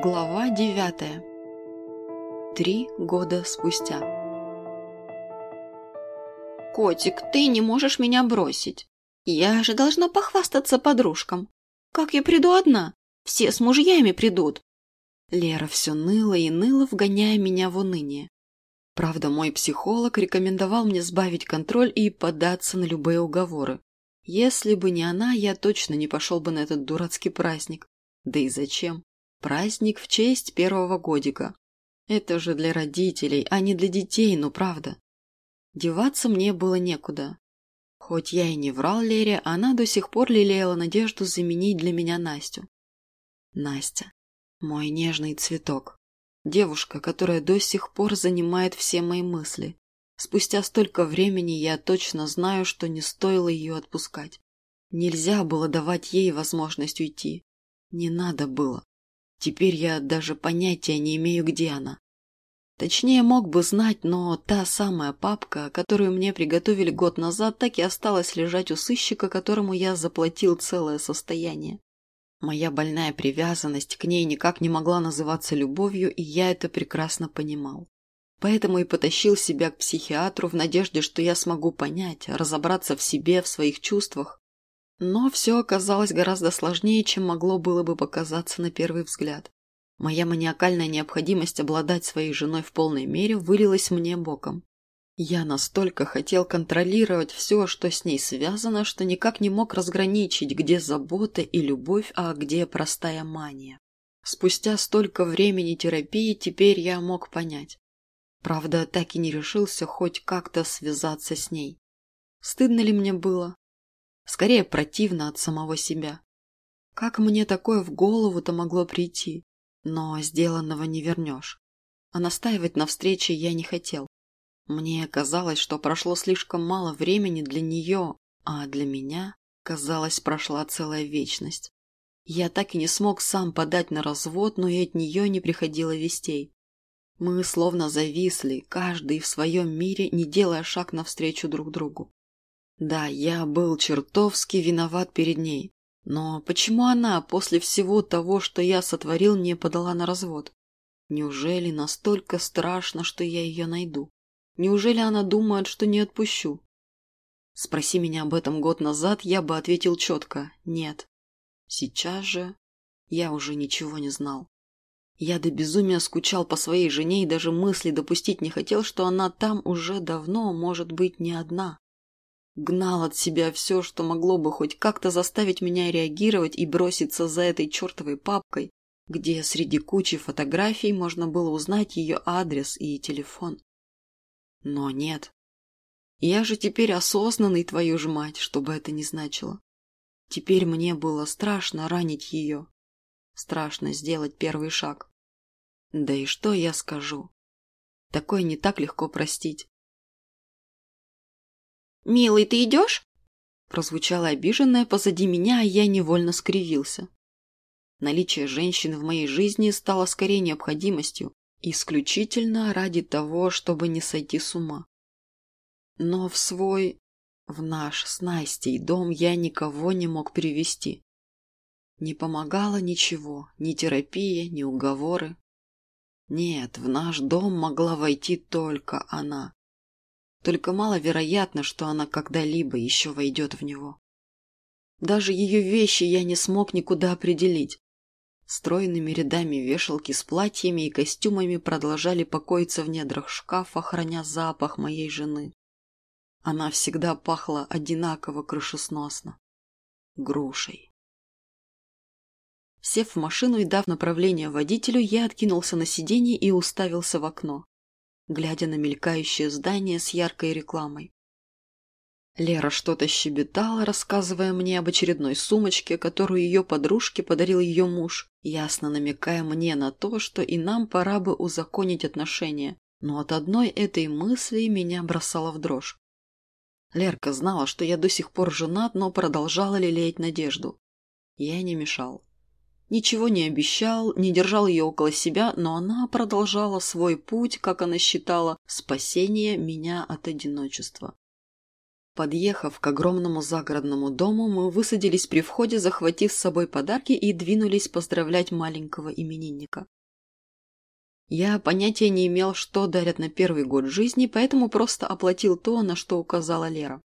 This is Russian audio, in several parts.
Глава девятая. Три года спустя. «Котик, ты не можешь меня бросить. Я же должна похвастаться подружкам. Как я приду одна? Все с мужьями придут». Лера все ныла и ныла, вгоняя меня в уныние. Правда, мой психолог рекомендовал мне сбавить контроль и податься на любые уговоры. Если бы не она, я точно не пошел бы на этот дурацкий праздник. Да и зачем? Праздник в честь первого годика. Это же для родителей, а не для детей, ну правда. Деваться мне было некуда. Хоть я и не врал Лере, она до сих пор лелеяла надежду заменить для меня Настю. Настя. Мой нежный цветок. Девушка, которая до сих пор занимает все мои мысли. Спустя столько времени я точно знаю, что не стоило ее отпускать. Нельзя было давать ей возможность уйти. Не надо было. Теперь я даже понятия не имею, где она. Точнее, мог бы знать, но та самая папка, которую мне приготовили год назад, так и осталась лежать у сыщика, которому я заплатил целое состояние. Моя больная привязанность к ней никак не могла называться любовью, и я это прекрасно понимал. Поэтому и потащил себя к психиатру в надежде, что я смогу понять, разобраться в себе, в своих чувствах. Но все оказалось гораздо сложнее, чем могло было бы показаться на первый взгляд. Моя маниакальная необходимость обладать своей женой в полной мере вылилась мне боком. Я настолько хотел контролировать все, что с ней связано, что никак не мог разграничить, где забота и любовь, а где простая мания. Спустя столько времени терапии теперь я мог понять. Правда, так и не решился хоть как-то связаться с ней. Стыдно ли мне было? Скорее, противно от самого себя. Как мне такое в голову-то могло прийти? Но сделанного не вернешь. А настаивать на встрече я не хотел. Мне казалось, что прошло слишком мало времени для нее, а для меня, казалось, прошла целая вечность. Я так и не смог сам подать на развод, но и от нее не приходило вестей. Мы словно зависли, каждый в своем мире, не делая шаг навстречу друг другу. Да, я был чертовски виноват перед ней, но почему она после всего того, что я сотворил, не подала на развод? Неужели настолько страшно, что я ее найду? Неужели она думает, что не отпущу? Спроси меня об этом год назад, я бы ответил четко «нет». Сейчас же я уже ничего не знал. Я до безумия скучал по своей жене и даже мысли допустить не хотел, что она там уже давно, может быть, не одна гнал от себя все, что могло бы хоть как-то заставить меня реагировать и броситься за этой чертовой папкой, где среди кучи фотографий можно было узнать ее адрес и телефон. Но нет. Я же теперь осознанный, твою ж мать, что бы это ни значило. Теперь мне было страшно ранить ее. Страшно сделать первый шаг. Да и что я скажу? Такое не так легко простить. «Милый, ты идешь?» Прозвучало обиженное позади меня, а я невольно скривился. Наличие женщины в моей жизни стало скорее необходимостью, исключительно ради того, чтобы не сойти с ума. Но в свой, в наш с Настей дом я никого не мог привести. Не помогало ничего, ни терапия, ни уговоры. Нет, в наш дом могла войти только она. Только маловероятно, что она когда-либо еще войдет в него. Даже ее вещи я не смог никуда определить. Стройными рядами вешалки с платьями и костюмами продолжали покоиться в недрах шкафа, храня запах моей жены. Она всегда пахла одинаково крышесносно. Грушей. Сев в машину и дав направление водителю, я откинулся на сиденье и уставился в окно глядя на мелькающее здание с яркой рекламой. Лера что-то щебетала, рассказывая мне об очередной сумочке, которую ее подружке подарил ее муж, ясно намекая мне на то, что и нам пора бы узаконить отношения, но от одной этой мысли меня бросало в дрожь. Лерка знала, что я до сих пор женат, но продолжала лелеять надежду. Я не мешал. Ничего не обещал, не держал ее около себя, но она продолжала свой путь, как она считала, спасение меня от одиночества. Подъехав к огромному загородному дому, мы высадились при входе, захватив с собой подарки и двинулись поздравлять маленького именинника. Я понятия не имел, что дарят на первый год жизни, поэтому просто оплатил то, на что указала Лера.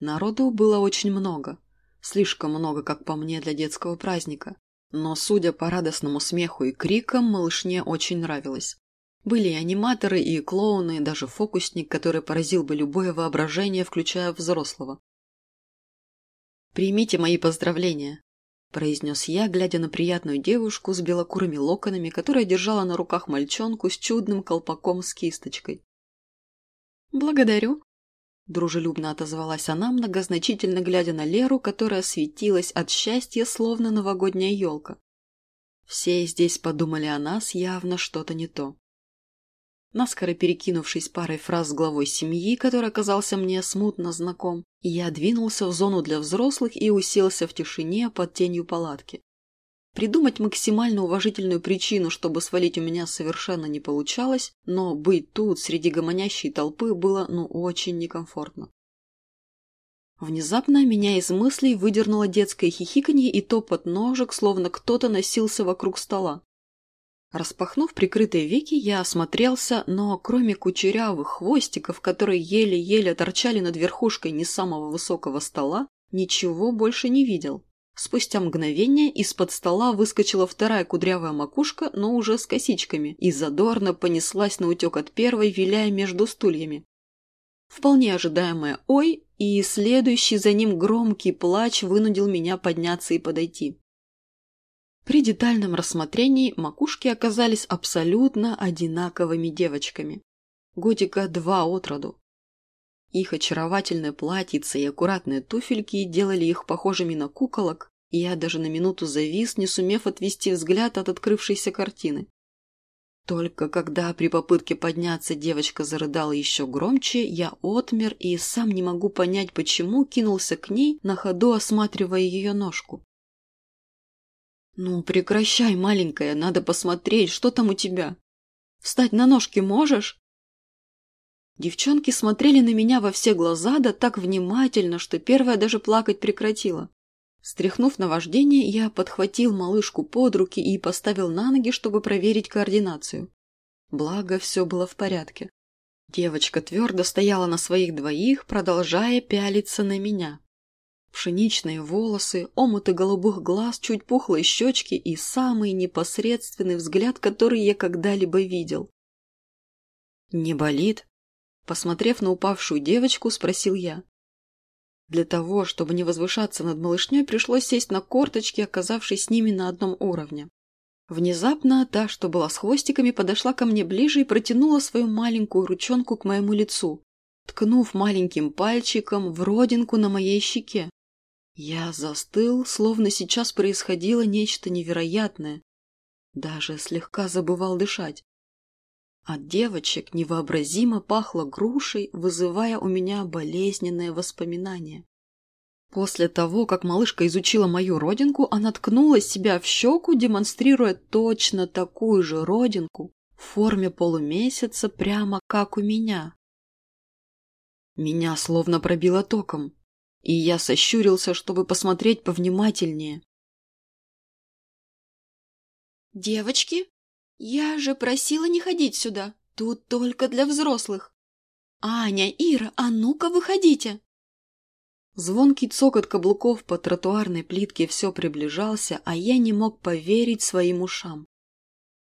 Народу было очень много. Слишком много, как по мне, для детского праздника. Но, судя по радостному смеху и крикам, малышне очень нравилось. Были и аниматоры, и клоуны, и даже фокусник, который поразил бы любое воображение, включая взрослого. «Примите мои поздравления», – произнес я, глядя на приятную девушку с белокурыми локонами, которая держала на руках мальчонку с чудным колпаком с кисточкой. «Благодарю», – дружелюбно отозвалась она, многозначительно глядя на Леру, которая светилась от счастья, словно новогодняя елка. Все здесь подумали о нас явно что-то не то. Наскоро перекинувшись парой фраз с главой семьи, который оказался мне смутно знаком, я двинулся в зону для взрослых и уселся в тишине под тенью палатки. Придумать максимально уважительную причину, чтобы свалить у меня совершенно не получалось, но быть тут среди гомонящей толпы было ну очень некомфортно. Внезапно меня из мыслей выдернуло детское хихиканье и топот ножек, словно кто-то носился вокруг стола. Распахнув прикрытые веки, я осмотрелся, но кроме кучерявых хвостиков, которые еле-еле торчали над верхушкой не самого высокого стола, ничего больше не видел. Спустя мгновение из-под стола выскочила вторая кудрявая макушка, но уже с косичками, и задорно понеслась на утек от первой, виляя между стульями. Вполне ожидаемое «Ой!» и следующий за ним громкий плач вынудил меня подняться и подойти. При детальном рассмотрении макушки оказались абсолютно одинаковыми девочками. Годика два от роду. Их очаровательное платьице и аккуратные туфельки делали их похожими на куколок, и я даже на минуту завис, не сумев отвести взгляд от открывшейся картины. Только когда при попытке подняться девочка зарыдала еще громче, я отмер и сам не могу понять, почему кинулся к ней, на ходу осматривая ее ножку. «Ну, прекращай, маленькая, надо посмотреть, что там у тебя. Встать на ножки можешь?» Девчонки смотрели на меня во все глаза, да так внимательно, что первая даже плакать прекратила. Стряхнув на вождение, я подхватил малышку под руки и поставил на ноги, чтобы проверить координацию. Благо, все было в порядке. Девочка твердо стояла на своих двоих, продолжая пялиться на меня. Пшеничные волосы, омуты голубых глаз, чуть пухлые щечки и самый непосредственный взгляд, который я когда-либо видел. «Не болит?» Посмотрев на упавшую девочку, спросил я. Для того, чтобы не возвышаться над малышней, пришлось сесть на корточки, оказавшись с ними на одном уровне. Внезапно та, что была с хвостиками, подошла ко мне ближе и протянула свою маленькую ручонку к моему лицу, ткнув маленьким пальчиком в родинку на моей щеке. Я застыл, словно сейчас происходило нечто невероятное. Даже слегка забывал дышать. От девочек невообразимо пахло грушей, вызывая у меня болезненные воспоминания. После того, как малышка изучила мою родинку, она ткнула себя в щеку, демонстрируя точно такую же родинку в форме полумесяца, прямо как у меня. Меня словно пробило током и я сощурился, чтобы посмотреть повнимательнее. «Девочки, я же просила не ходить сюда, тут только для взрослых. Аня, Ира, а ну-ка выходите!» Звонкий цокот каблуков по тротуарной плитке все приближался, а я не мог поверить своим ушам.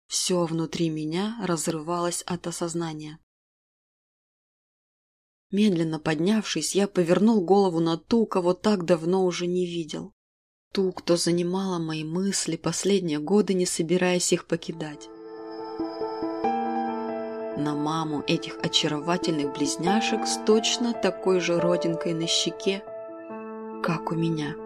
Все внутри меня разрывалось от осознания. Медленно поднявшись, я повернул голову на ту, кого так давно уже не видел. Ту, кто занимала мои мысли последние годы, не собираясь их покидать. На маму этих очаровательных близняшек с точно такой же родинкой на щеке, как у меня.